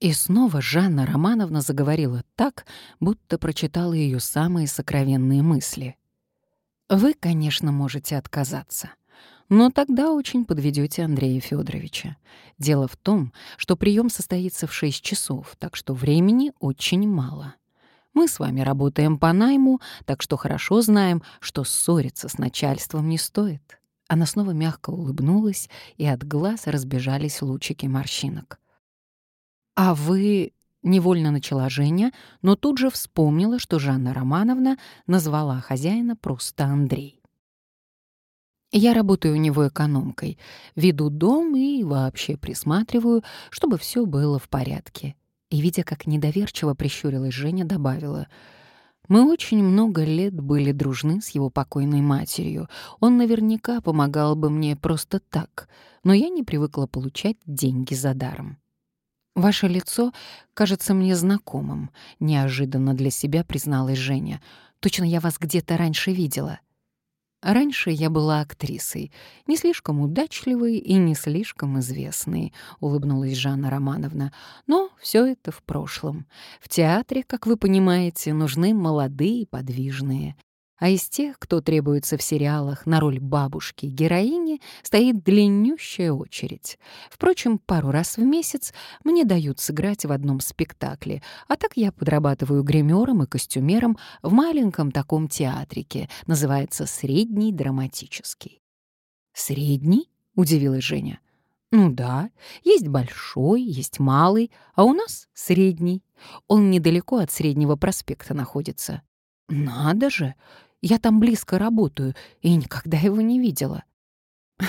И снова Жанна Романовна заговорила так, будто прочитала ее самые сокровенные мысли. «Вы, конечно, можете отказаться. Но тогда очень подведете Андрея Федоровича. Дело в том, что прием состоится в 6 часов, так что времени очень мало. Мы с вами работаем по найму, так что хорошо знаем, что ссориться с начальством не стоит». Она снова мягко улыбнулась, и от глаз разбежались лучики морщинок. «А вы...» — невольно начала Женя, но тут же вспомнила, что Жанна Романовна назвала хозяина просто Андрей. Я работаю у него экономкой, веду дом и вообще присматриваю, чтобы все было в порядке. И, видя, как недоверчиво прищурилась Женя, добавила — мы очень много лет были дружны с его покойной матерью. Он наверняка помогал бы мне просто так, но я не привыкла получать деньги за даром. «Ваше лицо кажется мне знакомым», — неожиданно для себя призналась Женя. «Точно я вас где-то раньше видела». Раньше я была актрисой, не слишком удачливой и не слишком известной, улыбнулась Жанна Романовна. Но все это в прошлом. В театре, как вы понимаете, нужны молодые, подвижные. А из тех, кто требуется в сериалах на роль бабушки, героини, стоит длиннющая очередь. Впрочем, пару раз в месяц мне дают сыграть в одном спектакле, а так я подрабатываю гримером и костюмером в маленьком таком театрике, называется «Средний драматический». «Средний?» — удивилась Женя. «Ну да, есть большой, есть малый, а у нас средний. Он недалеко от Среднего проспекта находится». «Надо же! Я там близко работаю и никогда его не видела».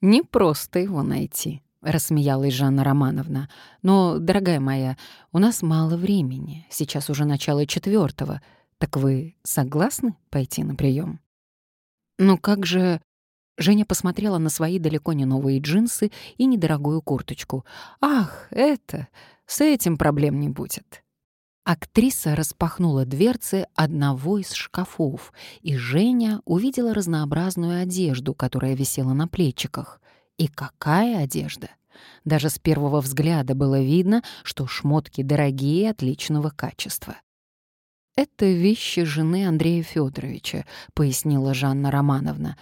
«Не просто его найти», — рассмеялась Жанна Романовна. «Но, дорогая моя, у нас мало времени. Сейчас уже начало четвертого. Так вы согласны пойти на прием? «Ну как же...» Женя посмотрела на свои далеко не новые джинсы и недорогую курточку. «Ах, это... С этим проблем не будет. Актриса распахнула дверцы одного из шкафов, и Женя увидела разнообразную одежду, которая висела на плечиках. И какая одежда! Даже с первого взгляда было видно, что шмотки дорогие и отличного качества. «Это вещи жены Андрея Федоровича», — пояснила Жанна Романовна.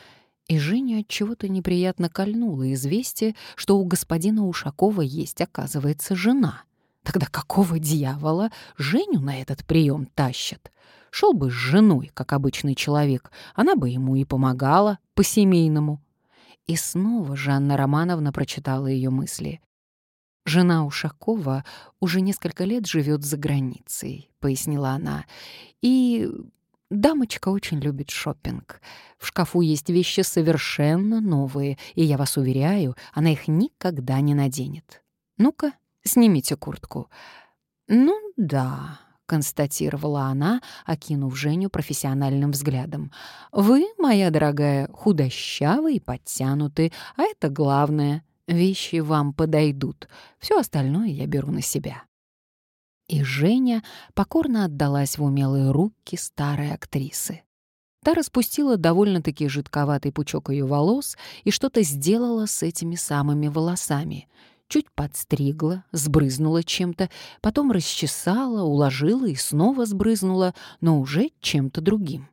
И Женя от чего-то неприятно кольнула известие, что у господина Ушакова есть, оказывается, жена — Тогда какого дьявола Женю на этот прием тащат? Шел бы с женой, как обычный человек, она бы ему и помогала по-семейному. И снова Жанна Романовна прочитала ее мысли. «Жена Ушакова уже несколько лет живет за границей», — пояснила она. «И дамочка очень любит шопинг. В шкафу есть вещи совершенно новые, и я вас уверяю, она их никогда не наденет. Ну-ка, Снимите куртку». «Ну да», — констатировала она, окинув Женю профессиональным взглядом. «Вы, моя дорогая, худощавы и подтянуты, а это главное. Вещи вам подойдут. Все остальное я беру на себя». И Женя покорно отдалась в умелые руки старой актрисы. Та распустила довольно-таки жидковатый пучок ее волос и что-то сделала с этими самыми волосами — чуть подстригла, сбрызнула чем-то, потом расчесала, уложила и снова сбрызнула, но уже чем-то другим.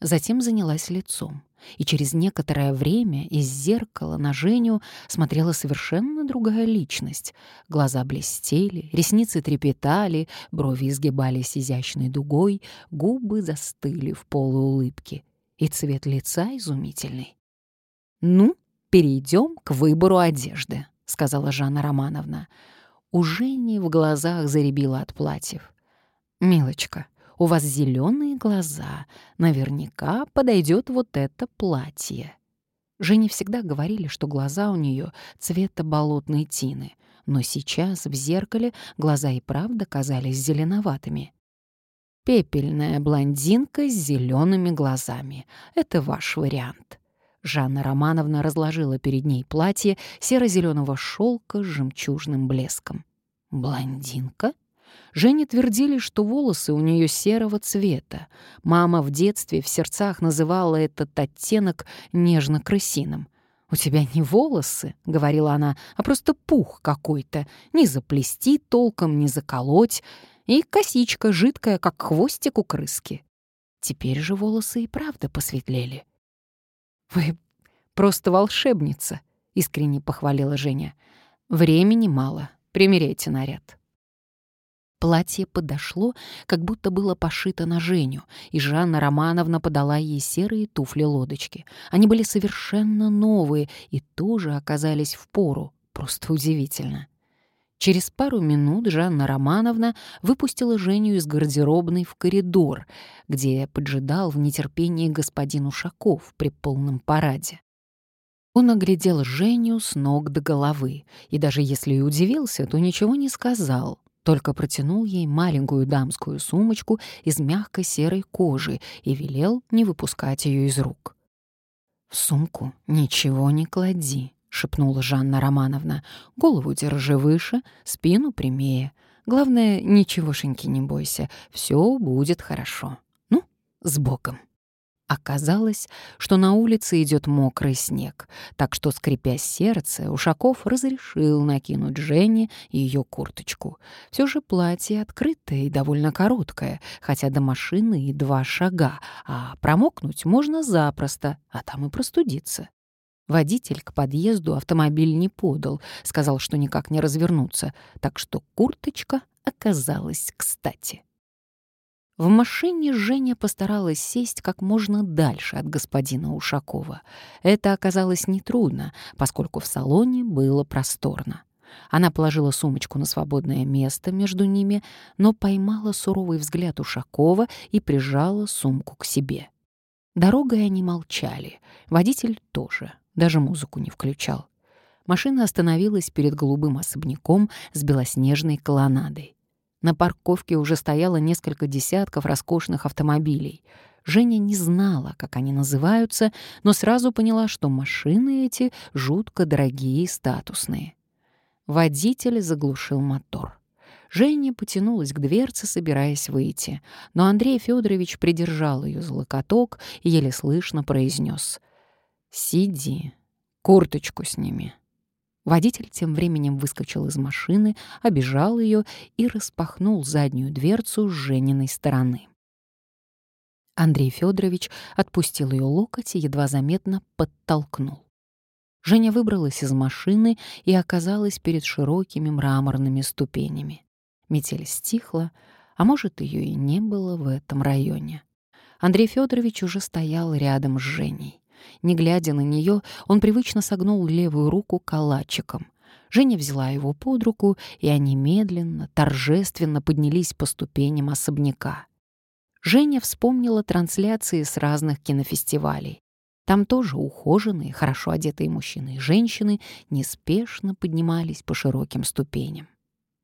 Затем занялась лицом, и через некоторое время из зеркала на Женю смотрела совершенно другая личность. Глаза блестели, ресницы трепетали, брови изгибались изящной дугой, губы застыли в полуулыбке, и цвет лица изумительный. «Ну, перейдем к выбору одежды», сказала Жанна Романовна. У Жени в глазах заребило от платьев. «Милочка, у вас зеленые глаза. Наверняка подойдет вот это платье». Жене всегда говорили, что глаза у нее цвета болотной тины, но сейчас в зеркале глаза и правда казались зеленоватыми. «Пепельная блондинка с зелеными глазами. Это ваш вариант». Жанна Романовна разложила перед ней платье серо-зеленого шелка с жемчужным блеском. «Блондинка?» Жене твердили, что волосы у нее серого цвета. Мама в детстве в сердцах называла этот оттенок нежно-крысиным. «У тебя не волосы», — говорила она, — «а просто пух какой-то. Не заплести толком, не заколоть. И косичка жидкая, как хвостик у крыски». Теперь же волосы и правда посветлели. «Вы просто волшебница», — искренне похвалила Женя. «Времени мало. Примеряйте наряд». Платье подошло, как будто было пошито на Женю, и Жанна Романовна подала ей серые туфли-лодочки. Они были совершенно новые и тоже оказались в пору. Просто удивительно. Через пару минут Жанна Романовна выпустила Женю из гардеробной в коридор, где поджидал в нетерпении господин Ушаков при полном параде. Он оглядел Женю с ног до головы, и даже если и удивился, то ничего не сказал, только протянул ей маленькую дамскую сумочку из мягкой серой кожи и велел не выпускать ее из рук. «В сумку ничего не клади», — шепнула Жанна Романовна. «Голову держи выше, спину прямее. Главное, ничегошеньки не бойся, все будет хорошо. Ну, с Богом». Оказалось, что на улице идет мокрый снег, так что, скрипя сердце, Ушаков разрешил накинуть Жене ее курточку. Все же платье открытое и довольно короткое, хотя до машины и два шага, а промокнуть можно запросто, а там и простудиться. Водитель к подъезду автомобиль не подал, сказал, что никак не развернуться, так что курточка оказалась кстати. В машине Женя постаралась сесть как можно дальше от господина Ушакова. Это оказалось нетрудно, поскольку в салоне было просторно. Она положила сумочку на свободное место между ними, но поймала суровый взгляд Ушакова и прижала сумку к себе. Дорогой они молчали, водитель тоже, даже музыку не включал. Машина остановилась перед голубым особняком с белоснежной колоннадой. На парковке уже стояло несколько десятков роскошных автомобилей. Женя не знала, как они называются, но сразу поняла, что машины эти жутко дорогие и статусные. Водитель заглушил мотор. Женя потянулась к дверце, собираясь выйти, но Андрей Федорович придержал ее за локоток и еле слышно произнес «Сиди, курточку сними». Водитель тем временем выскочил из машины, обежал ее и распахнул заднюю дверцу с Жениной стороны. Андрей Федорович отпустил ее локоть и едва заметно подтолкнул. Женя выбралась из машины и оказалась перед широкими мраморными ступенями. Метель стихла, а может, ее и не было в этом районе. Андрей Федорович уже стоял рядом с Женей. Не глядя на нее, он привычно согнул левую руку калачиком. Женя взяла его под руку, и они медленно, торжественно поднялись по ступеням особняка. Женя вспомнила трансляции с разных кинофестивалей. Там тоже ухоженные, хорошо одетые мужчины и женщины неспешно поднимались по широким ступеням.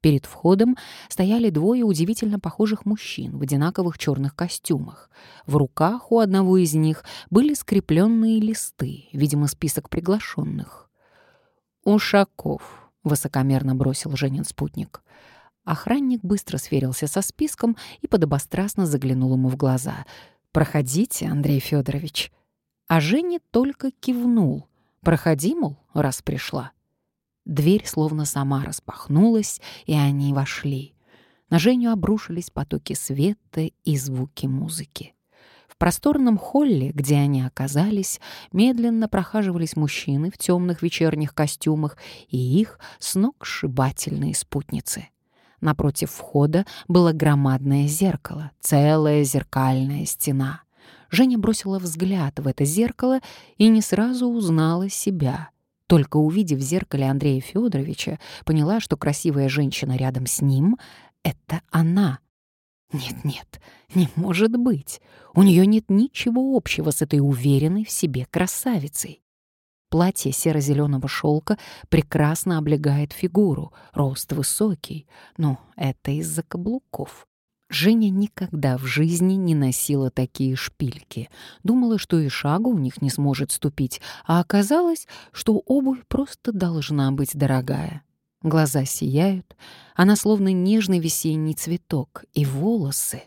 Перед входом стояли двое удивительно похожих мужчин в одинаковых черных костюмах. В руках у одного из них были скрепленные листы, видимо, список приглашенных. «Ушаков», — высокомерно бросил Женин спутник. Охранник быстро сверился со списком и подобострастно заглянул ему в глаза. «Проходите, Андрей Федорович. А Женя только кивнул. «Проходи, мол, раз пришла». Дверь словно сама распахнулась, и они вошли. На Женю обрушились потоки света и звуки музыки. В просторном холле, где они оказались, медленно прохаживались мужчины в темных вечерних костюмах и их сногсшибательные спутницы. Напротив входа было громадное зеркало, целая зеркальная стена. Женя бросила взгляд в это зеркало и не сразу узнала себя — только увидев в зеркале Андрея Федоровича, поняла, что красивая женщина рядом с ним — это она. Нет-нет, не может быть. У нее нет ничего общего с этой уверенной в себе красавицей. Платье серо-зеленого шелка прекрасно облегает фигуру, рост высокий, но это из-за каблуков. Женя никогда в жизни не носила такие шпильки. Думала, что и шагу у них не сможет ступить, а оказалось, что обувь просто должна быть дорогая. Глаза сияют, она словно нежный весенний цветок, и волосы.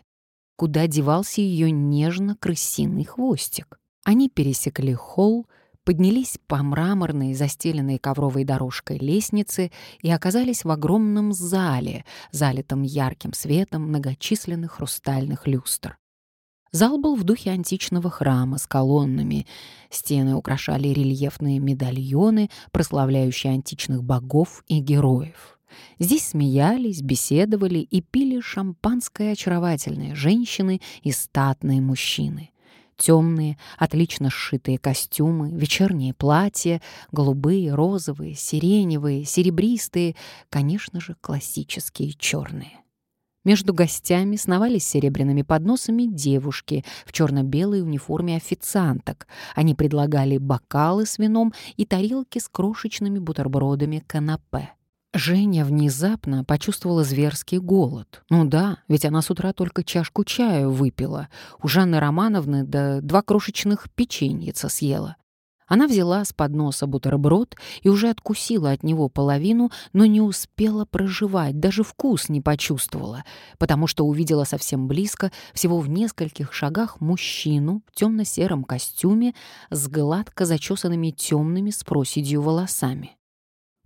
Куда девался ее нежно-крысиный хвостик? Они пересекли холл, поднялись по мраморной, застеленной ковровой дорожкой лестнице и оказались в огромном зале, залитом ярким светом многочисленных хрустальных люстр. Зал был в духе античного храма с колоннами. Стены украшали рельефные медальоны, прославляющие античных богов и героев. Здесь смеялись, беседовали и пили шампанское очаровательные женщины и статные мужчины. Темные, отлично сшитые костюмы, вечерние платья, голубые, розовые, сиреневые, серебристые, конечно же, классические черные. Между гостями сновались серебряными подносами девушки в черно-белой униформе официанток. Они предлагали бокалы с вином и тарелки с крошечными бутербродами канапе. Женя внезапно почувствовала зверский голод. Ну да, ведь она с утра только чашку чаю выпила. У Жанны Романовны да два крошечных печеньица съела. Она взяла с подноса бутерброд и уже откусила от него половину, но не успела проживать, даже вкус не почувствовала, потому что увидела совсем близко, всего в нескольких шагах, мужчину в темно-сером костюме с гладко зачесанными темными с проседью волосами.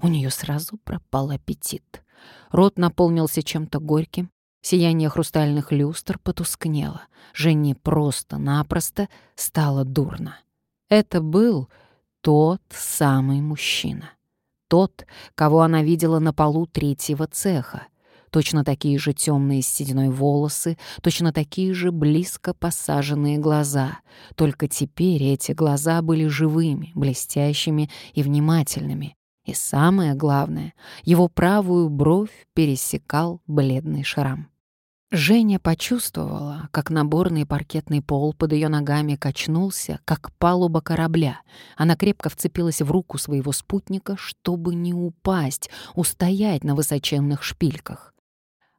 У нее сразу пропал аппетит. Рот наполнился чем-то горьким, сияние хрустальных люстр потускнело. Жене просто-напросто стало дурно. Это был тот самый мужчина. Тот, кого она видела на полу третьего цеха. Точно такие же темные с сединой волосы, точно такие же близко посаженные глаза. Только теперь эти глаза были живыми, блестящими и внимательными. И самое главное, его правую бровь пересекал бледный шрам. Женя почувствовала, как наборный паркетный пол под ее ногами качнулся, как палуба корабля. Она крепко вцепилась в руку своего спутника, чтобы не упасть, устоять на высоченных шпильках.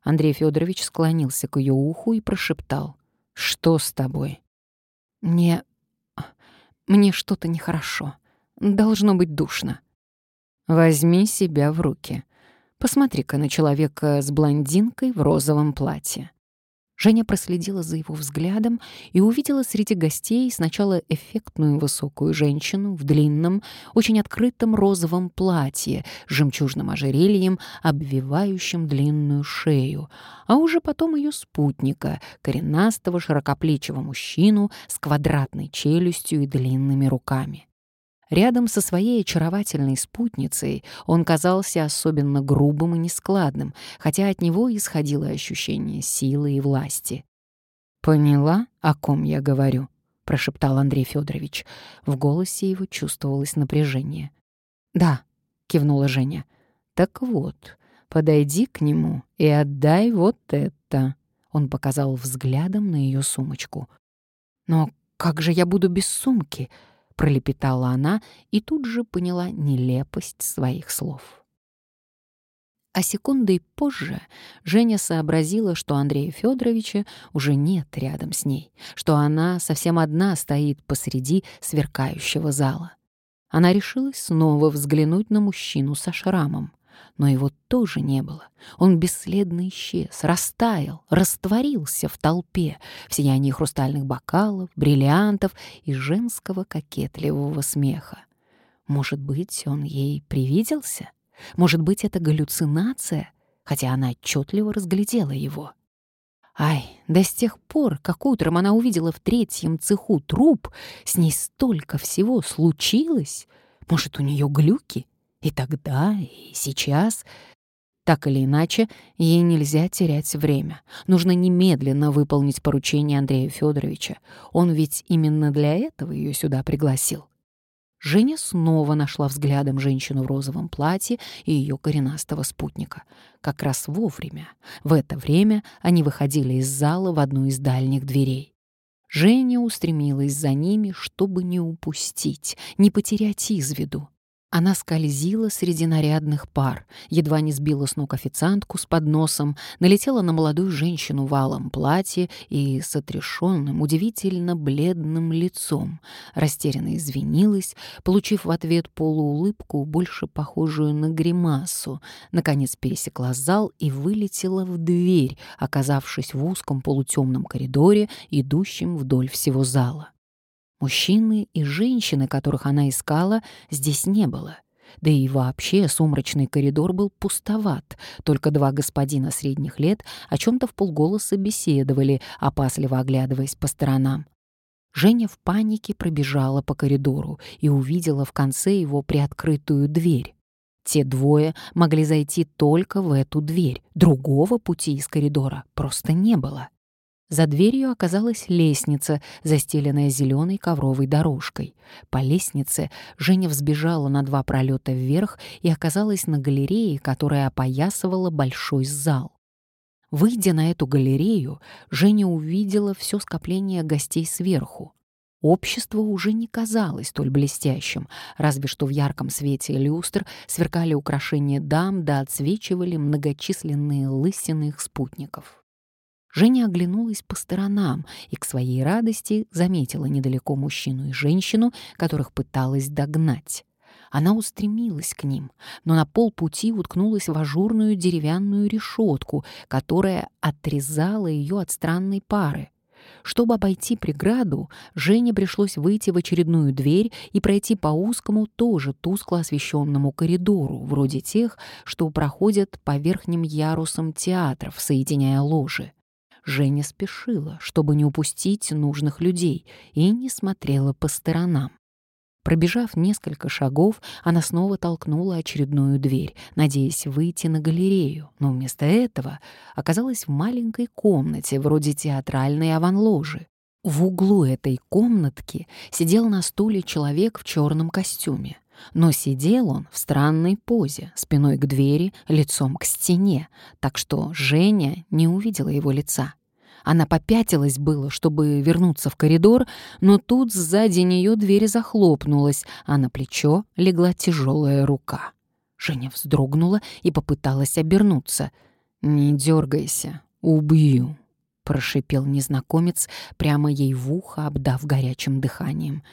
Андрей Федорович склонился к ее уху и прошептал. «Что с тобой?» «Мне... мне что-то нехорошо. Должно быть душно». «Возьми себя в руки», Посмотри-ка на человека с блондинкой в розовом платье. Женя проследила за его взглядом и увидела среди гостей сначала эффектную высокую женщину в длинном, очень открытом розовом платье с жемчужным ожерельем, обвивающим длинную шею, а уже потом ее спутника, коренастого широкоплечего мужчину с квадратной челюстью и длинными руками. Рядом со своей очаровательной спутницей он казался особенно грубым и нескладным, хотя от него исходило ощущение силы и власти. «Поняла, о ком я говорю?» — прошептал Андрей Федорович. В голосе его чувствовалось напряжение. «Да», — кивнула Женя. «Так вот, подойди к нему и отдай вот это». Он показал взглядом на ее сумочку. «Но как же я буду без сумки?» — пролепетала она и тут же поняла нелепость своих слов. А секундой позже Женя сообразила, что Андрея Федоровича уже нет рядом с ней, что она совсем одна стоит посреди сверкающего зала. Она решилась снова взглянуть на мужчину со шрамом но его тоже не было. Он бесследно исчез, растаял, растворился в толпе, в сиянии хрустальных бокалов, бриллиантов и женского кокетливого смеха. Может быть, он ей привиделся? Может быть, это галлюцинация, хотя она отчетливо разглядела его. Ай, да с тех пор, как утром она увидела в третьем цеху труп, с ней столько всего случилось. Может, у нее глюки? И тогда, и сейчас. Так или иначе, ей нельзя терять время. Нужно немедленно выполнить поручение Андрея Федоровича. Он ведь именно для этого ее сюда пригласил. Женя снова нашла взглядом женщину в розовом платье и ее коренастого спутника. Как раз вовремя. В это время они выходили из зала в одну из дальних дверей. Женя устремилась за ними, чтобы не упустить, не потерять из виду. Она скользила среди нарядных пар, едва не сбила с ног официантку с подносом, налетела на молодую женщину в алом платье и с отрешенным, удивительно бледным лицом. Растерянно извинилась, получив в ответ полуулыбку, больше похожую на гримасу. Наконец пересекла зал и вылетела в дверь, оказавшись в узком полутемном коридоре, идущем вдоль всего зала. Мужчины и женщины, которых она искала, здесь не было. Да и вообще сумрачный коридор был пустоват. Только два господина средних лет о чем-то в полголоса беседовали, опасливо оглядываясь по сторонам. Женя в панике пробежала по коридору и увидела в конце его приоткрытую дверь. Те двое могли зайти только в эту дверь. Другого пути из коридора просто не было. За дверью оказалась лестница, застеленная зеленой ковровой дорожкой. По лестнице Женя взбежала на два пролета вверх и оказалась на галерее, которая опоясывала большой зал. Выйдя на эту галерею, Женя увидела все скопление гостей сверху. Общество уже не казалось столь блестящим, разве что в ярком свете люстр сверкали украшения дам да отсвечивали многочисленные лысины спутников. Женя оглянулась по сторонам и к своей радости заметила недалеко мужчину и женщину, которых пыталась догнать. Она устремилась к ним, но на полпути уткнулась в ажурную деревянную решетку, которая отрезала ее от странной пары. Чтобы обойти преграду, Жене пришлось выйти в очередную дверь и пройти по узкому, тоже тускло освещенному коридору, вроде тех, что проходят по верхним ярусам театров, соединяя ложи. Женя спешила, чтобы не упустить нужных людей, и не смотрела по сторонам. Пробежав несколько шагов, она снова толкнула очередную дверь, надеясь выйти на галерею, но вместо этого оказалась в маленькой комнате, вроде театральной аванложи. В углу этой комнатки сидел на стуле человек в черном костюме. Но сидел он в странной позе, спиной к двери, лицом к стене, так что Женя не увидела его лица. Она попятилась было, чтобы вернуться в коридор, но тут сзади нее дверь захлопнулась, а на плечо легла тяжелая рука. Женя вздрогнула и попыталась обернуться. «Не дергайся, убью», — прошипел незнакомец прямо ей в ухо, обдав горячим дыханием.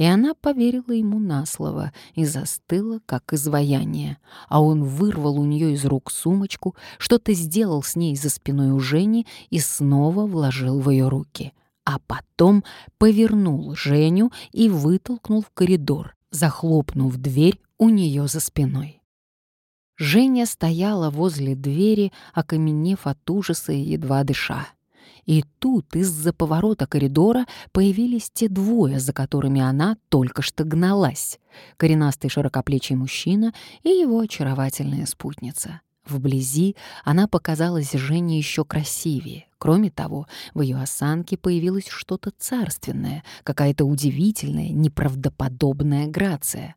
И она поверила ему на слово и застыла, как изваяние. А он вырвал у нее из рук сумочку, что-то сделал с ней за спиной у Жени и снова вложил в ее руки. А потом повернул Женю и вытолкнул в коридор, захлопнув дверь у нее за спиной. Женя стояла возле двери, окаменев от ужаса и едва дыша. И тут из-за поворота коридора появились те двое, за которыми она только что гналась. Коренастый широкоплечий мужчина и его очаровательная спутница. Вблизи она показалась Жене еще красивее. Кроме того, в ее осанке появилось что-то царственное, какая-то удивительная, неправдоподобная грация.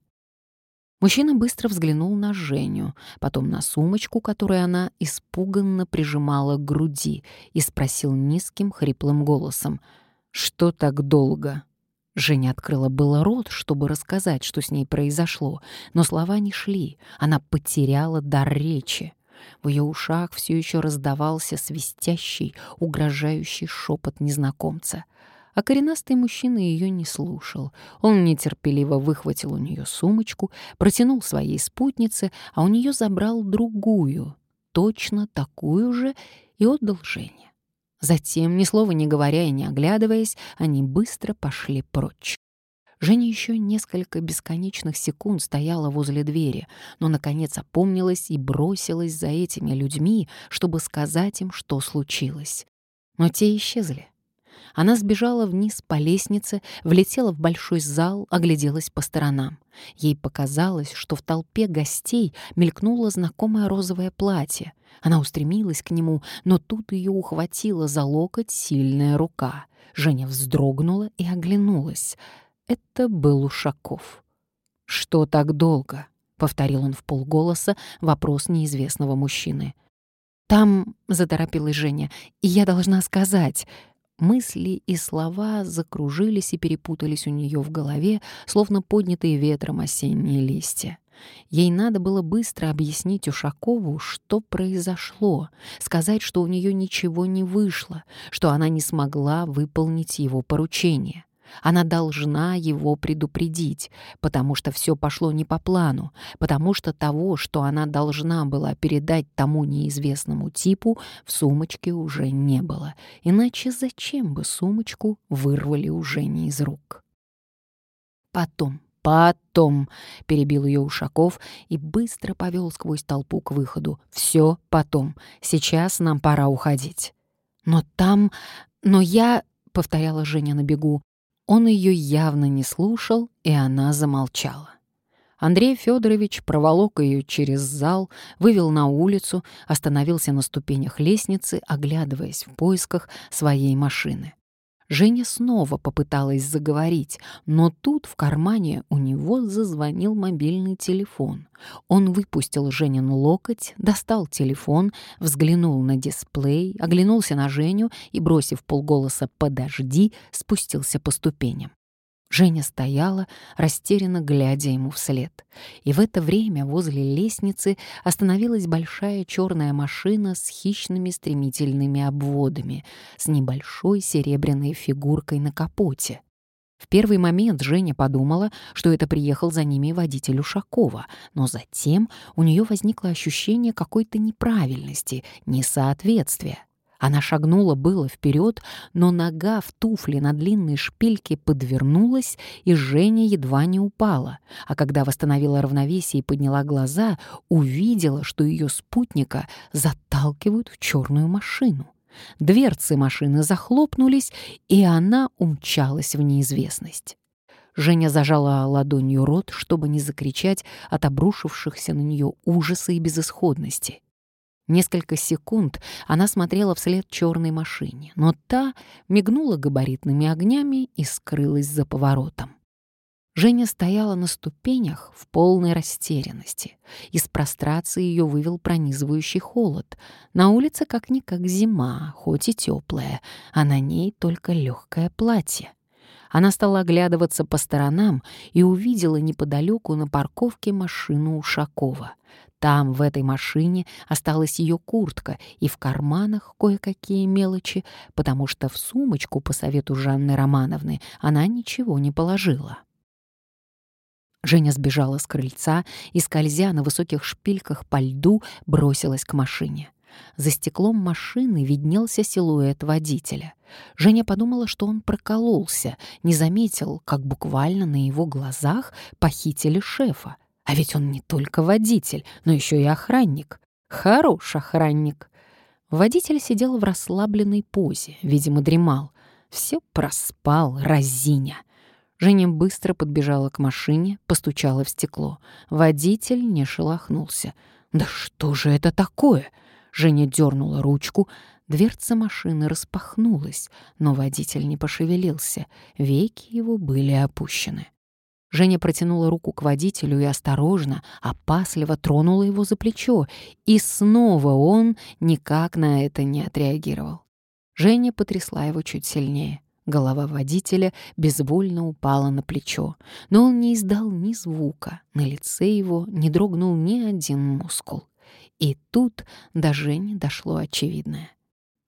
Мужчина быстро взглянул на Женю, потом на сумочку, которую она испуганно прижимала к груди, и спросил низким хриплым голосом, «Что так долго?» Женя открыла было рот, чтобы рассказать, что с ней произошло, но слова не шли, она потеряла дар речи. В ее ушах все еще раздавался свистящий, угрожающий шепот незнакомца — а коренастый мужчина ее не слушал. Он нетерпеливо выхватил у нее сумочку, протянул своей спутнице, а у нее забрал другую, точно такую же, и отдал Жене. Затем, ни слова не говоря и не оглядываясь, они быстро пошли прочь. Женя еще несколько бесконечных секунд стояла возле двери, но, наконец, опомнилась и бросилась за этими людьми, чтобы сказать им, что случилось. Но те исчезли. Она сбежала вниз по лестнице, влетела в большой зал, огляделась по сторонам. Ей показалось, что в толпе гостей мелькнуло знакомое розовое платье. Она устремилась к нему, но тут ее ухватила за локоть сильная рука. Женя вздрогнула и оглянулась. Это был Ушаков. «Что так долго?» — повторил он в полголоса вопрос неизвестного мужчины. «Там», — заторопилась Женя, — «и я должна сказать...» Мысли и слова закружились и перепутались у нее в голове, словно поднятые ветром осенние листья. Ей надо было быстро объяснить Ушакову, что произошло, сказать, что у нее ничего не вышло, что она не смогла выполнить его поручение. Она должна его предупредить, потому что все пошло не по плану, потому что того, что она должна была передать тому неизвестному типу, в сумочке уже не было. Иначе зачем бы сумочку вырвали уже не из рук? Потом, потом, перебил ее Ушаков и быстро повел сквозь толпу к выходу. Все потом. Сейчас нам пора уходить. Но там... Но я... повторяла Женя на бегу. Он ее явно не слушал, и она замолчала. Андрей Федорович проволок ее через зал, вывел на улицу, остановился на ступенях лестницы, оглядываясь в поисках своей машины. Женя снова попыталась заговорить, но тут в кармане у него зазвонил мобильный телефон. Он выпустил Женин локоть, достал телефон, взглянул на дисплей, оглянулся на Женю и, бросив полголоса «подожди», спустился по ступеням. Женя стояла, растерянно глядя ему вслед. И в это время возле лестницы остановилась большая черная машина с хищными стремительными обводами, с небольшой серебряной фигуркой на капоте. В первый момент Женя подумала, что это приехал за ними водитель Ушакова, но затем у нее возникло ощущение какой-то неправильности, несоответствия. Она шагнула было вперед, но нога в туфле на длинной шпильке подвернулась, и Женя едва не упала. А когда восстановила равновесие и подняла глаза, увидела, что ее спутника заталкивают в черную машину. Дверцы машины захлопнулись, и она умчалась в неизвестность. Женя зажала ладонью рот, чтобы не закричать от обрушившихся на нее ужаса и безысходности. Несколько секунд она смотрела вслед черной машине, но та мигнула габаритными огнями и скрылась за поворотом. Женя стояла на ступенях в полной растерянности. Из прострации ее вывел пронизывающий холод. На улице как-никак зима, хоть и теплая, а на ней только легкое платье. Она стала оглядываться по сторонам и увидела неподалеку на парковке машину Ушакова. Там, в этой машине, осталась ее куртка и в карманах кое-какие мелочи, потому что в сумочку, по совету Жанны Романовны, она ничего не положила. Женя сбежала с крыльца и, скользя на высоких шпильках по льду, бросилась к машине. За стеклом машины виднелся силуэт водителя. Женя подумала, что он прокололся, не заметил, как буквально на его глазах похитили шефа. А ведь он не только водитель, но еще и охранник. Хорош охранник. Водитель сидел в расслабленной позе, видимо, дремал. Все проспал, разиня. Женя быстро подбежала к машине, постучала в стекло. Водитель не шелохнулся. «Да что же это такое?» Женя дернула ручку. Дверца машины распахнулась, но водитель не пошевелился. Веки его были опущены. Женя протянула руку к водителю и осторожно, опасливо тронула его за плечо, и снова он никак на это не отреагировал. Женя потрясла его чуть сильнее. Голова водителя безвольно упала на плечо, но он не издал ни звука, на лице его не дрогнул ни один мускул. И тут до Жени дошло очевидное.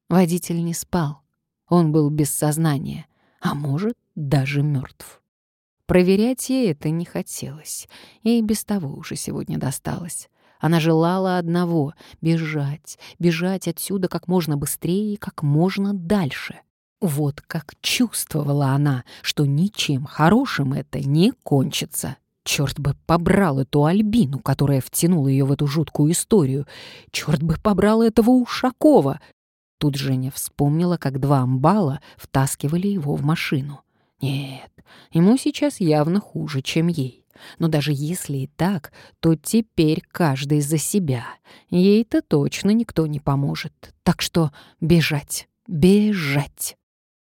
Водитель не спал, он был без сознания, а может, даже мертв. Проверять ей это не хотелось. Ей без того уже сегодня досталось. Она желала одного — бежать, бежать отсюда как можно быстрее и как можно дальше. Вот как чувствовала она, что ничем хорошим это не кончится. Черт бы побрал эту Альбину, которая втянула ее в эту жуткую историю. Черт бы побрал этого Ушакова. Тут Женя вспомнила, как два амбала втаскивали его в машину. Нет, ему сейчас явно хуже, чем ей. Но даже если и так, то теперь каждый за себя. Ей-то точно никто не поможет. Так что бежать, бежать.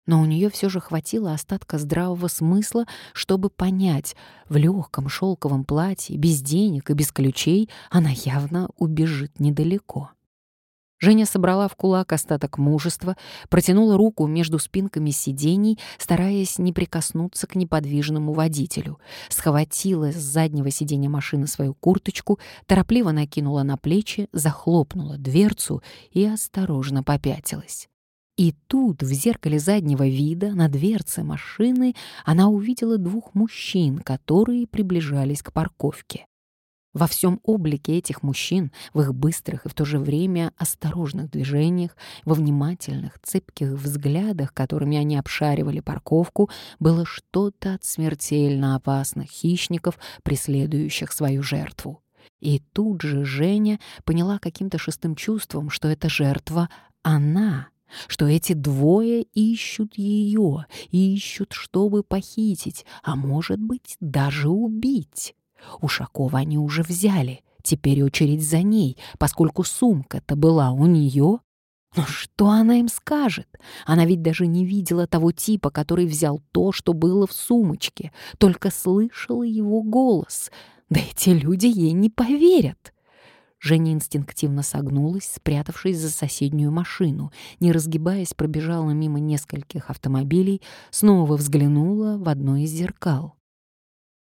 Но у нее все же хватило остатка здравого смысла, чтобы понять, в легком шелковом платье, без денег и без ключей, она явно убежит недалеко. Женя собрала в кулак остаток мужества, протянула руку между спинками сидений, стараясь не прикоснуться к неподвижному водителю, схватила с заднего сиденья машины свою курточку, торопливо накинула на плечи, захлопнула дверцу и осторожно попятилась. И тут, в зеркале заднего вида, на дверце машины, она увидела двух мужчин, которые приближались к парковке. Во всем облике этих мужчин, в их быстрых и в то же время осторожных движениях, во внимательных, цепких взглядах, которыми они обшаривали парковку, было что-то от смертельно опасных хищников, преследующих свою жертву. И тут же Женя поняла каким-то шестым чувством, что эта жертва — она, что эти двое ищут ее, ищут, чтобы похитить, а может быть, даже убить. Ушакова они уже взяли, теперь очередь за ней, поскольку сумка-то была у нее. Но что она им скажет? Она ведь даже не видела того типа, который взял то, что было в сумочке, только слышала его голос. Да эти люди ей не поверят. Женя инстинктивно согнулась, спрятавшись за соседнюю машину, не разгибаясь, пробежала мимо нескольких автомобилей, снова взглянула в одно из зеркал.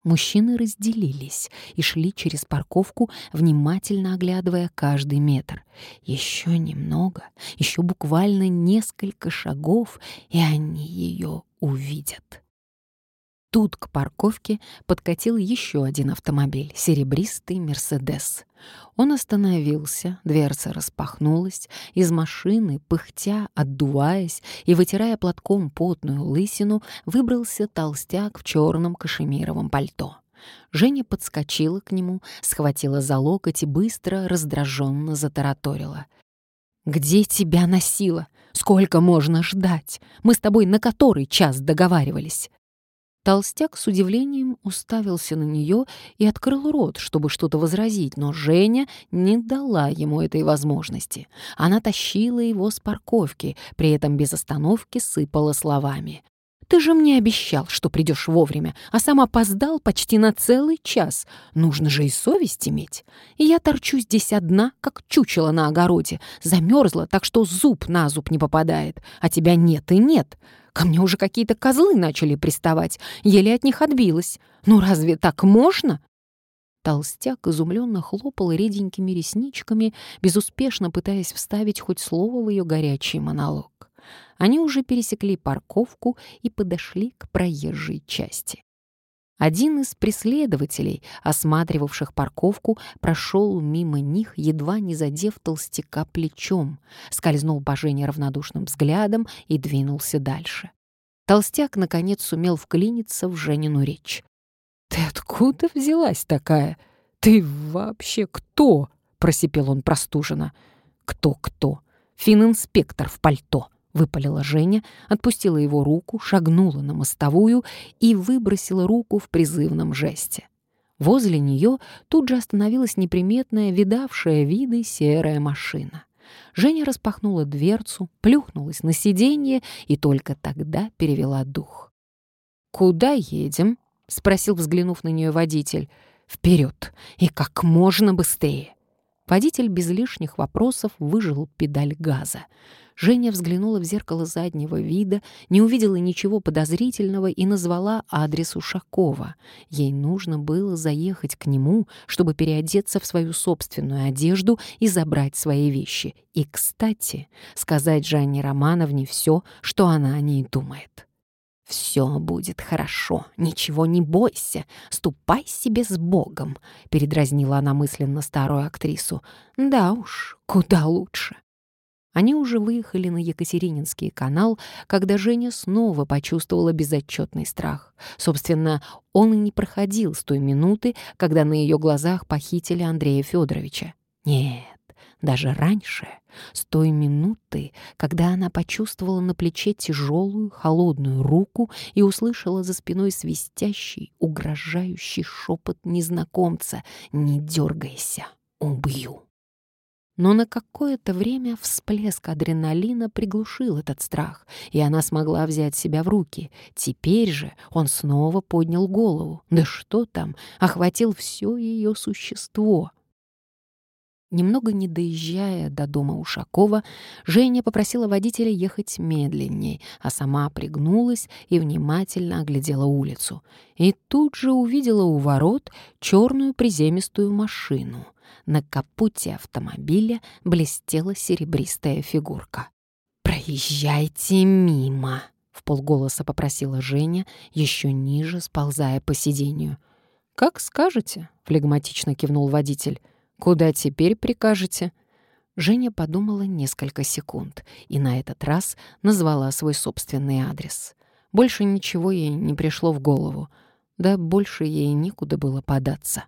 Мужчины разделились и шли через парковку, внимательно оглядывая каждый метр. Еще немного, еще буквально несколько шагов, и они ее увидят. Тут к парковке подкатил еще один автомобиль, серебристый «Мерседес». Он остановился, дверца распахнулась, из машины, пыхтя, отдуваясь и вытирая платком потную лысину, выбрался толстяк в черном кашемировом пальто. Женя подскочила к нему, схватила за локоть и быстро, раздраженно затараторила. «Где тебя носило? Сколько можно ждать? Мы с тобой на который час договаривались?» Толстяк с удивлением уставился на нее и открыл рот, чтобы что-то возразить, но Женя не дала ему этой возможности. Она тащила его с парковки, при этом без остановки сыпала словами. «Ты же мне обещал, что придешь вовремя, а сам опоздал почти на целый час. Нужно же и совесть иметь. И я торчу здесь одна, как чучело на огороде. Замерзла, так что зуб на зуб не попадает, а тебя нет и нет. Ко мне уже какие-то козлы начали приставать, еле от них отбилась. Ну разве так можно?» Толстяк изумленно хлопал реденькими ресничками, безуспешно пытаясь вставить хоть слово в ее горячий монолог. Они уже пересекли парковку и подошли к проезжей части. Один из преследователей, осматривавших парковку, прошел мимо них, едва не задев толстяка плечом, скользнул по Жене равнодушным взглядом и двинулся дальше. Толстяк, наконец, сумел вклиниться в Женину речь. «Ты откуда взялась такая? Ты вообще кто?» — просипел он простуженно. «Кто-кто? Фининспектор в пальто. Выпалила Женя, отпустила его руку, шагнула на мостовую и выбросила руку в призывном жесте. Возле нее тут же остановилась неприметная, видавшая виды серая машина. Женя распахнула дверцу, плюхнулась на сиденье и только тогда перевела дух. «Куда едем?» — спросил, взглянув на нее водитель. «Вперед! И как можно быстрее!» Водитель без лишних вопросов выжил педаль газа. Женя взглянула в зеркало заднего вида, не увидела ничего подозрительного и назвала адрес Ушакова. Ей нужно было заехать к нему, чтобы переодеться в свою собственную одежду и забрать свои вещи. И, кстати, сказать Жанне Романовне все, что она о ней думает. «Все будет хорошо, ничего не бойся, ступай себе с Богом», — передразнила она мысленно старую актрису. «Да уж, куда лучше». Они уже выехали на Екатерининский канал, когда Женя снова почувствовала безотчетный страх. Собственно, он и не проходил с той минуты, когда на ее глазах похитили Андрея Федоровича. Нет, даже раньше, с той минуты, когда она почувствовала на плече тяжелую, холодную руку и услышала за спиной свистящий, угрожающий шепот незнакомца «Не дергайся, убью». Но на какое-то время всплеск адреналина приглушил этот страх, и она смогла взять себя в руки. Теперь же он снова поднял голову. Да что там, охватил все ее существо. Немного не доезжая до дома Ушакова, Женя попросила водителя ехать медленней, а сама пригнулась и внимательно оглядела улицу. И тут же увидела у ворот черную приземистую машину. На капоте автомобиля блестела серебристая фигурка. «Проезжайте мимо!» — в полголоса попросила Женя, еще ниже сползая по сиденью. «Как скажете», — флегматично кивнул водитель. «Куда теперь прикажете?» Женя подумала несколько секунд и на этот раз назвала свой собственный адрес. Больше ничего ей не пришло в голову, да больше ей некуда было податься.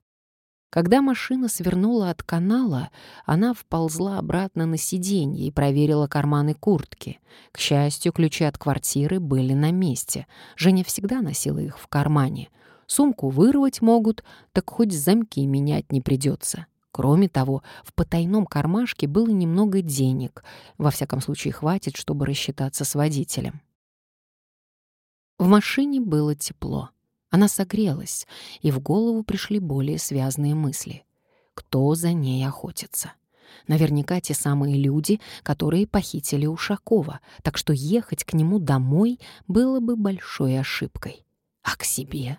Когда машина свернула от канала, она вползла обратно на сиденье и проверила карманы куртки. К счастью, ключи от квартиры были на месте. Женя всегда носила их в кармане. Сумку вырвать могут, так хоть замки менять не придется. Кроме того, в потайном кармашке было немного денег. Во всяком случае, хватит, чтобы рассчитаться с водителем. В машине было тепло. Она согрелась, и в голову пришли более связанные мысли. Кто за ней охотится? Наверняка те самые люди, которые похитили Ушакова, так что ехать к нему домой было бы большой ошибкой. А к себе?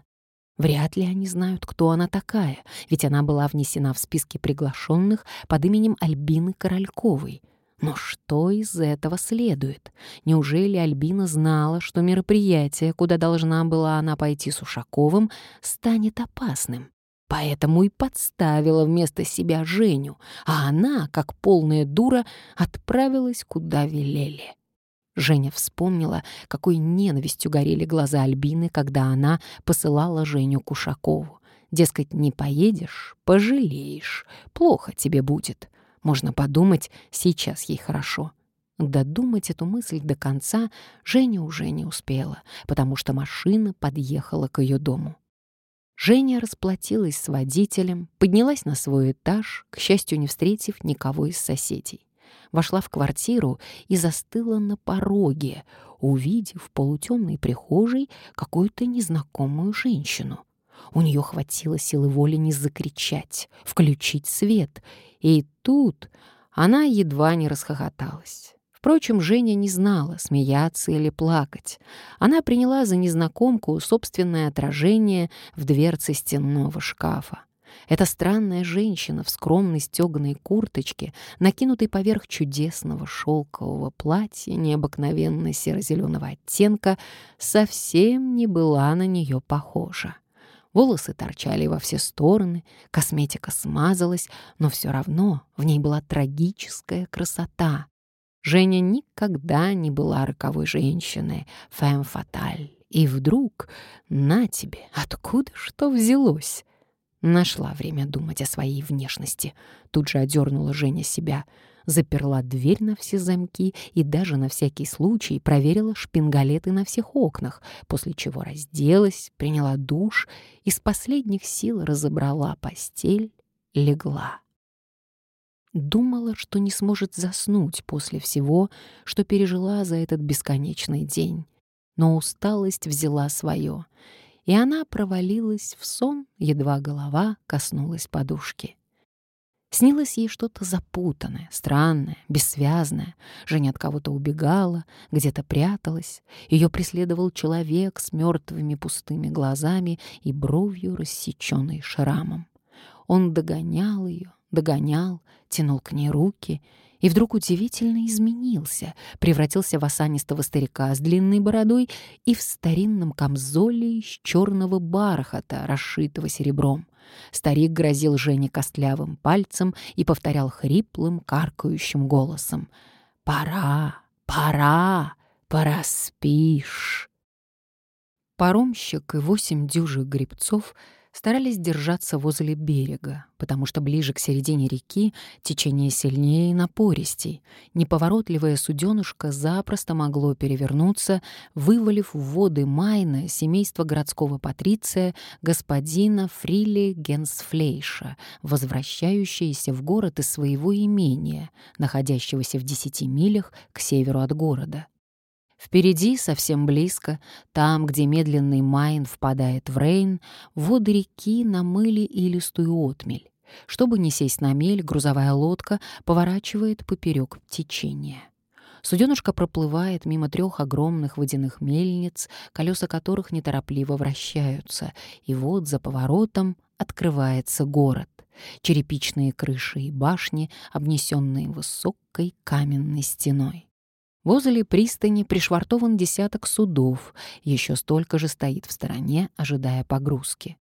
Вряд ли они знают, кто она такая, ведь она была внесена в списки приглашенных под именем Альбины Корольковой. Но что из этого следует? Неужели Альбина знала, что мероприятие, куда должна была она пойти с Ушаковым, станет опасным? Поэтому и подставила вместо себя Женю, а она, как полная дура, отправилась куда велели. Женя вспомнила, какой ненавистью горели глаза Альбины, когда она посылала Женю Кушакову. Дескать, не поедешь — пожалеешь, плохо тебе будет. Можно подумать, сейчас ей хорошо. Додумать эту мысль до конца Женя уже не успела, потому что машина подъехала к ее дому. Женя расплатилась с водителем, поднялась на свой этаж, к счастью, не встретив никого из соседей вошла в квартиру и застыла на пороге, увидев в полутемной прихожей какую-то незнакомую женщину. У нее хватило силы воли не закричать, включить свет, и тут она едва не расхохоталась. Впрочем, Женя не знала, смеяться или плакать. Она приняла за незнакомку собственное отражение в дверце стенного шкафа. Эта странная женщина в скромной стеганой курточке, накинутой поверх чудесного шелкового платья необыкновенно серо-зеленого оттенка, совсем не была на нее похожа. Волосы торчали во все стороны, косметика смазалась, но все равно в ней была трагическая красота. Женя никогда не была роковой женщиной, фэм фаталь. И вдруг, на тебе, откуда что взялось? Нашла время думать о своей внешности. Тут же одернула Женя себя. Заперла дверь на все замки и даже на всякий случай проверила шпингалеты на всех окнах, после чего разделась, приняла душ и с последних сил разобрала постель, легла. Думала, что не сможет заснуть после всего, что пережила за этот бесконечный день. Но усталость взяла свое — и она провалилась в сон, едва голова коснулась подушки. Снилось ей что-то запутанное, странное, бессвязное. Женя от кого-то убегала, где-то пряталась. Ее преследовал человек с мертвыми пустыми глазами и бровью, рассеченной шрамом. Он догонял ее, догонял, тянул к ней руки — и вдруг удивительно изменился, превратился в осанистого старика с длинной бородой и в старинном камзоле из черного бархата, расшитого серебром. Старик грозил Жене костлявым пальцем и повторял хриплым, каркающим голосом. «Пора, пора, пораспишь!» Паромщик и восемь дюжих грибцов — старались держаться возле берега, потому что ближе к середине реки течение сильнее и напористей. Неповоротливое суденышко запросто могло перевернуться, вывалив в воды Майна семейство городского патриция господина Фрили Генсфлейша, возвращающееся в город из своего имения, находящегося в десяти милях к северу от города. Впереди, совсем близко, там, где медленный Майн впадает в Рейн, воды реки намыли илистую отмель. Чтобы не сесть на мель, грузовая лодка поворачивает поперек течения. Суденышко проплывает мимо трех огромных водяных мельниц, колеса которых неторопливо вращаются, и вот за поворотом открывается город. Черепичные крыши и башни, обнесенные высокой каменной стеной. Возле пристани пришвартован десяток судов, еще столько же стоит в стороне, ожидая погрузки.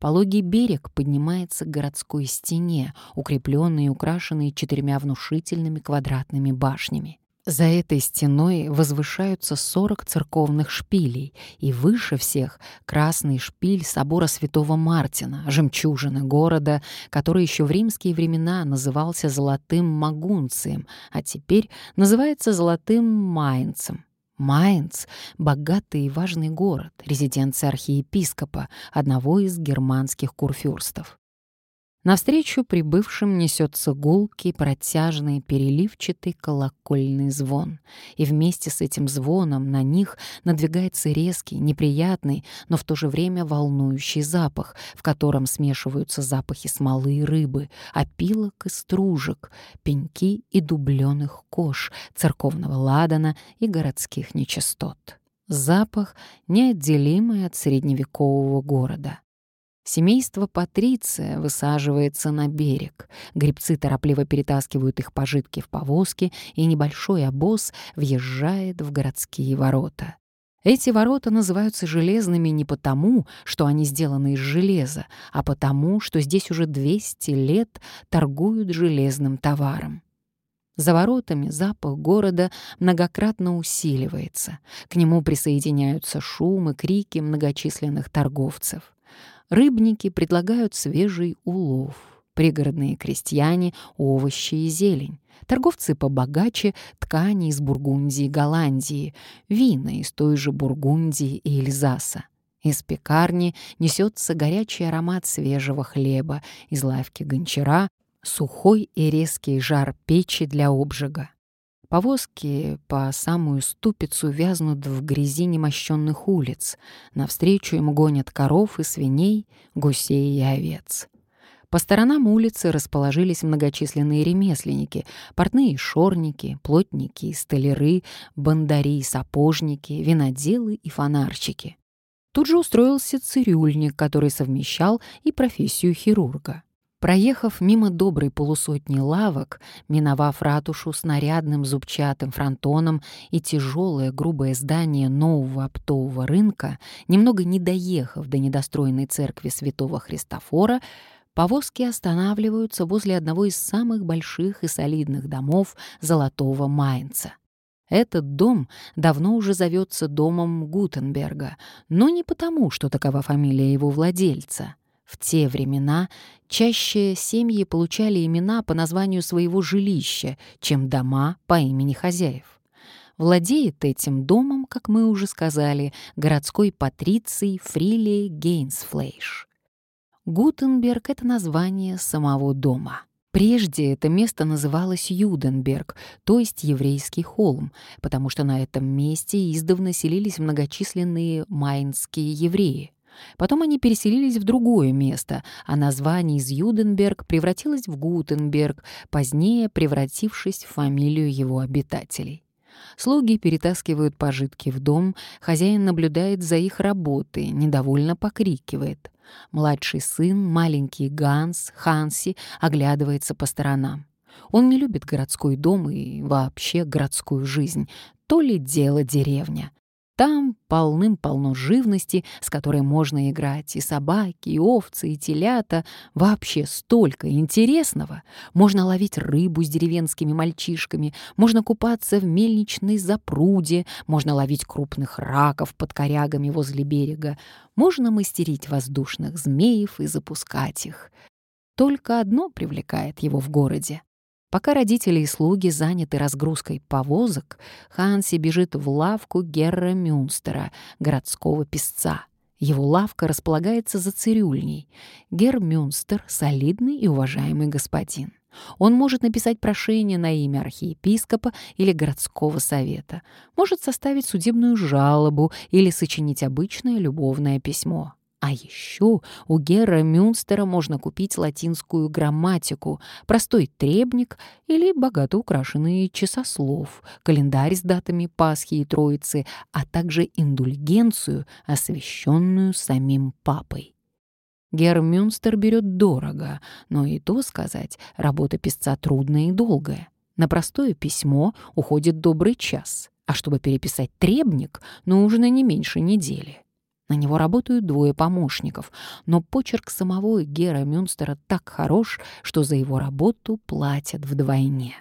Пологий берег поднимается к городской стене, укрепленный и украшенный четырьмя внушительными квадратными башнями. За этой стеной возвышаются 40 церковных шпилей, и выше всех — красный шпиль собора святого Мартина, жемчужины города, который еще в римские времена назывался Золотым Магунцием, а теперь называется Золотым Майнцем. Майнц — богатый и важный город, резиденция архиепископа, одного из германских курфюрстов. Навстречу прибывшим несется гулкий, протяжный, переливчатый колокольный звон. И вместе с этим звоном на них надвигается резкий, неприятный, но в то же время волнующий запах, в котором смешиваются запахи смолы и рыбы, опилок и стружек, пеньки и дубленых кож, церковного ладана и городских нечистот. Запах, неотделимый от средневекового города. Семейство Патриция высаживается на берег. Гребцы торопливо перетаскивают их пожитки в повозки, и небольшой обоз въезжает в городские ворота. Эти ворота называются железными не потому, что они сделаны из железа, а потому, что здесь уже 200 лет торгуют железным товаром. За воротами запах города многократно усиливается. К нему присоединяются шум и крики многочисленных торговцев. Рыбники предлагают свежий улов, пригородные крестьяне — овощи и зелень, торговцы побогаче — ткани из Бургундии и Голландии, вина из той же Бургундии и Эльзаса. Из пекарни несется горячий аромат свежего хлеба, из лавки гончара — сухой и резкий жар печи для обжига. Повозки по самую ступицу вязнут в грязи немощенных улиц. Навстречу им гонят коров и свиней, гусей и овец. По сторонам улицы расположились многочисленные ремесленники, портные шорники, плотники, столяры, бандари, сапожники, виноделы и фонарщики. Тут же устроился цирюльник, который совмещал и профессию хирурга. Проехав мимо доброй полусотни лавок, миновав ратушу с нарядным зубчатым фронтоном и тяжелое грубое здание нового оптового рынка, немного не доехав до недостроенной церкви святого Христофора, повозки останавливаются возле одного из самых больших и солидных домов Золотого Майнца. Этот дом давно уже зовется домом Гутенберга, но не потому, что такова фамилия его владельца — в те времена чаще семьи получали имена по названию своего жилища, чем дома по имени хозяев. Владеет этим домом, как мы уже сказали, городской патриций Фриле Гейнсфлейш. Гутенберг — это название самого дома. Прежде это место называлось Юденберг, то есть еврейский холм, потому что на этом месте издавна селились многочисленные майнские евреи. Потом они переселились в другое место, а название из Юденберг превратилось в Гутенберг, позднее превратившись в фамилию его обитателей. Слуги перетаскивают пожитки в дом, хозяин наблюдает за их работой, недовольно покрикивает. Младший сын, маленький Ганс, Ханси, оглядывается по сторонам. Он не любит городской дом и вообще городскую жизнь. То ли дело деревня. Там полным-полно живности, с которой можно играть, и собаки, и овцы, и телята. Вообще столько интересного. Можно ловить рыбу с деревенскими мальчишками, можно купаться в мельничной запруде, можно ловить крупных раков под корягами возле берега, можно мастерить воздушных змеев и запускать их. Только одно привлекает его в городе Пока родители и слуги заняты разгрузкой повозок, Ханси бежит в лавку Герра Мюнстера, городского песца. Его лавка располагается за цирюльней. Герр Мюнстер — солидный и уважаемый господин. Он может написать прошение на имя архиепископа или городского совета, может составить судебную жалобу или сочинить обычное любовное письмо. А еще у Гера Мюнстера можно купить латинскую грамматику, простой требник или богато украшенный часослов, календарь с датами Пасхи и Троицы, а также индульгенцию, освященную самим папой. Гер Мюнстер берет дорого, но и то сказать, работа писца трудная и долгая. На простое письмо уходит добрый час, а чтобы переписать требник, нужно не меньше недели. На него работают двое помощников, но почерк самого Гера Мюнстера так хорош, что за его работу платят вдвойне.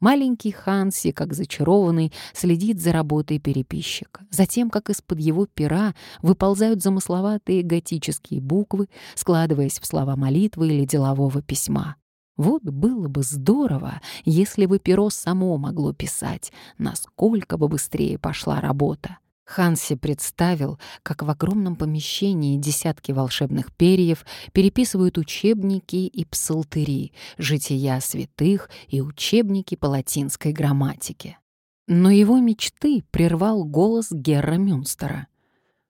Маленький Ханси, как зачарованный, следит за работой переписчика, затем, как из-под его пера выползают замысловатые готические буквы, складываясь в слова молитвы или делового письма. Вот было бы здорово, если бы перо само могло писать, насколько бы быстрее пошла работа. Ханси представил, как в огромном помещении десятки волшебных перьев переписывают учебники и псалтыри, жития святых и учебники по латинской грамматике. Но его мечты прервал голос Герра Мюнстера.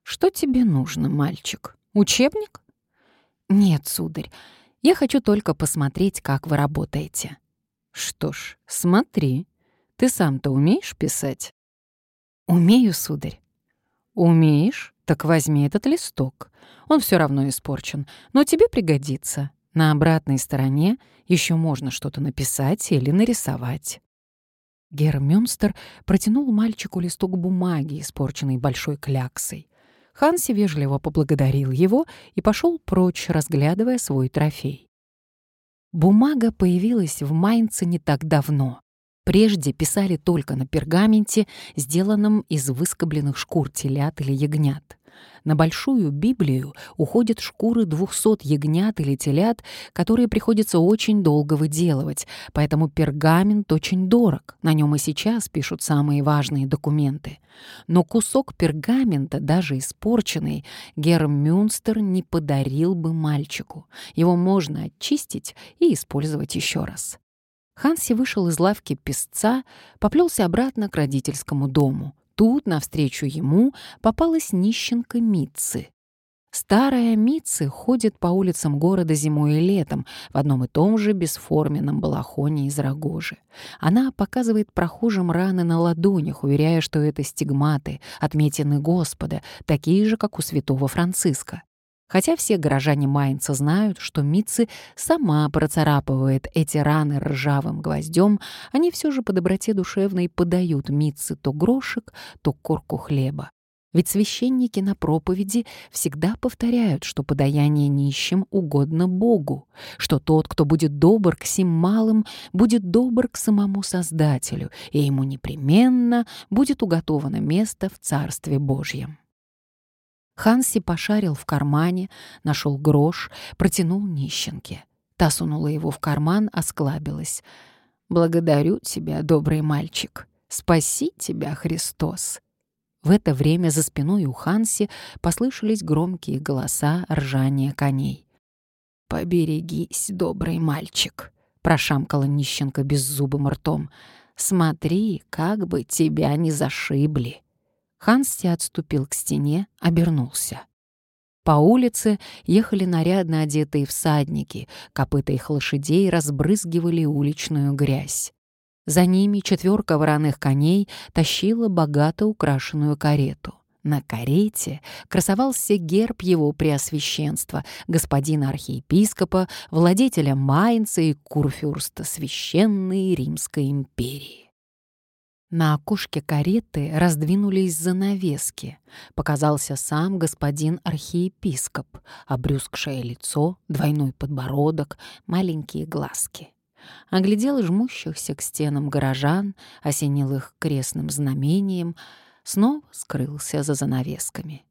«Что тебе нужно, мальчик? Учебник?» «Нет, сударь, я хочу только посмотреть, как вы работаете». «Что ж, смотри. Ты сам-то умеешь писать?» «Умею, сударь. «Умеешь? Так возьми этот листок. Он все равно испорчен, но тебе пригодится. На обратной стороне еще можно что-то написать или нарисовать». Гермюнстер протянул мальчику листок бумаги, испорченный большой кляксой. Ханси вежливо поблагодарил его и пошел прочь, разглядывая свой трофей. Бумага появилась в Майнце не так давно. Прежде писали только на пергаменте, сделанном из выскобленных шкур телят или ягнят. На большую Библию уходят шкуры двухсот ягнят или телят, которые приходится очень долго выделывать, поэтому пергамент очень дорог, на нем и сейчас пишут самые важные документы. Но кусок пергамента, даже испорченный, Герм Мюнстер не подарил бы мальчику. Его можно очистить и использовать еще раз. Ханси вышел из лавки песца, поплелся обратно к родительскому дому. Тут, навстречу ему, попалась нищенка Митцы. Старая Митцы ходит по улицам города зимой и летом в одном и том же бесформенном балахоне из рогожи. Она показывает прохожим раны на ладонях, уверяя, что это стигматы, отметины Господа, такие же, как у святого Франциска. Хотя все горожане Майнца знают, что Митцы сама процарапывает эти раны ржавым гвоздем, они все же по доброте душевной подают Митцы то грошек, то корку хлеба. Ведь священники на проповеди всегда повторяют, что подаяние нищим угодно Богу, что тот, кто будет добр к сим малым, будет добр к самому Создателю, и ему непременно будет уготовано место в Царстве Божьем. Ханси пошарил в кармане, нашел грош, протянул нищенке. Та сунула его в карман, осклабилась. «Благодарю тебя, добрый мальчик. Спаси тебя, Христос!» В это время за спиной у Ханси послышались громкие голоса ржания коней. «Поберегись, добрый мальчик!» — прошамкала нищенка беззубым ртом. «Смотри, как бы тебя не зашибли!» Хансти отступил к стене, обернулся. По улице ехали нарядно одетые всадники, копыта их лошадей разбрызгивали уличную грязь. За ними четверка вороных коней тащила богато украшенную карету. На карете красовался герб его преосвященства, господина архиепископа, владетеля Майнца и Курфюрста Священной Римской империи. На окошке кареты раздвинулись занавески. Показался сам господин архиепископ, обрюзгшее лицо, двойной подбородок, маленькие глазки. Оглядел жмущихся к стенам горожан, осенил их крестным знамением, снова скрылся за занавесками.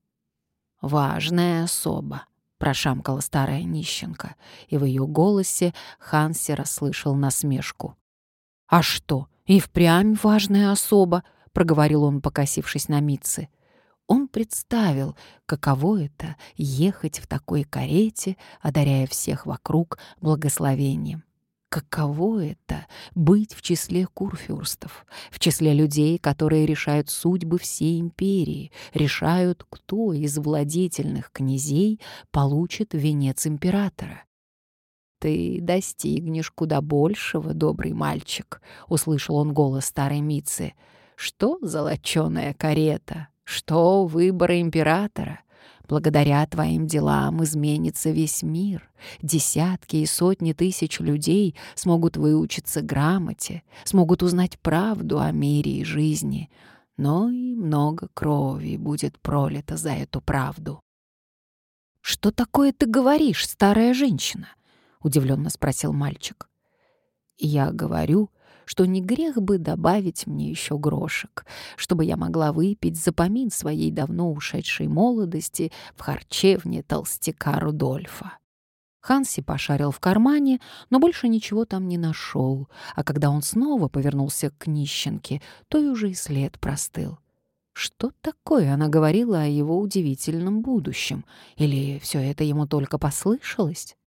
«Важная особа», — прошамкала старая нищенка, и в ее голосе Ханси расслышал насмешку. «А что, «И впрямь важная особа», — проговорил он, покосившись на Митцы. Он представил, каково это — ехать в такой карете, одаряя всех вокруг благословением. Каково это — быть в числе курфюрстов, в числе людей, которые решают судьбы всей империи, решают, кто из владетельных князей получит венец императора. «Ты достигнешь куда большего, добрый мальчик», — услышал он голос старой Мицы. «Что золоченая карета? Что выборы императора? Благодаря твоим делам изменится весь мир. Десятки и сотни тысяч людей смогут выучиться грамоте, смогут узнать правду о мире и жизни. но и много крови будет пролито за эту правду. «Что такое ты говоришь, старая женщина?» — удивленно спросил мальчик. «Я говорю, что не грех бы добавить мне еще грошек, чтобы я могла выпить запомин своей давно ушедшей молодости в харчевне толстяка Рудольфа». Ханси пошарил в кармане, но больше ничего там не нашел, а когда он снова повернулся к нищенке, то и уже и след простыл. Что такое она говорила о его удивительном будущем? Или все это ему только послышалось?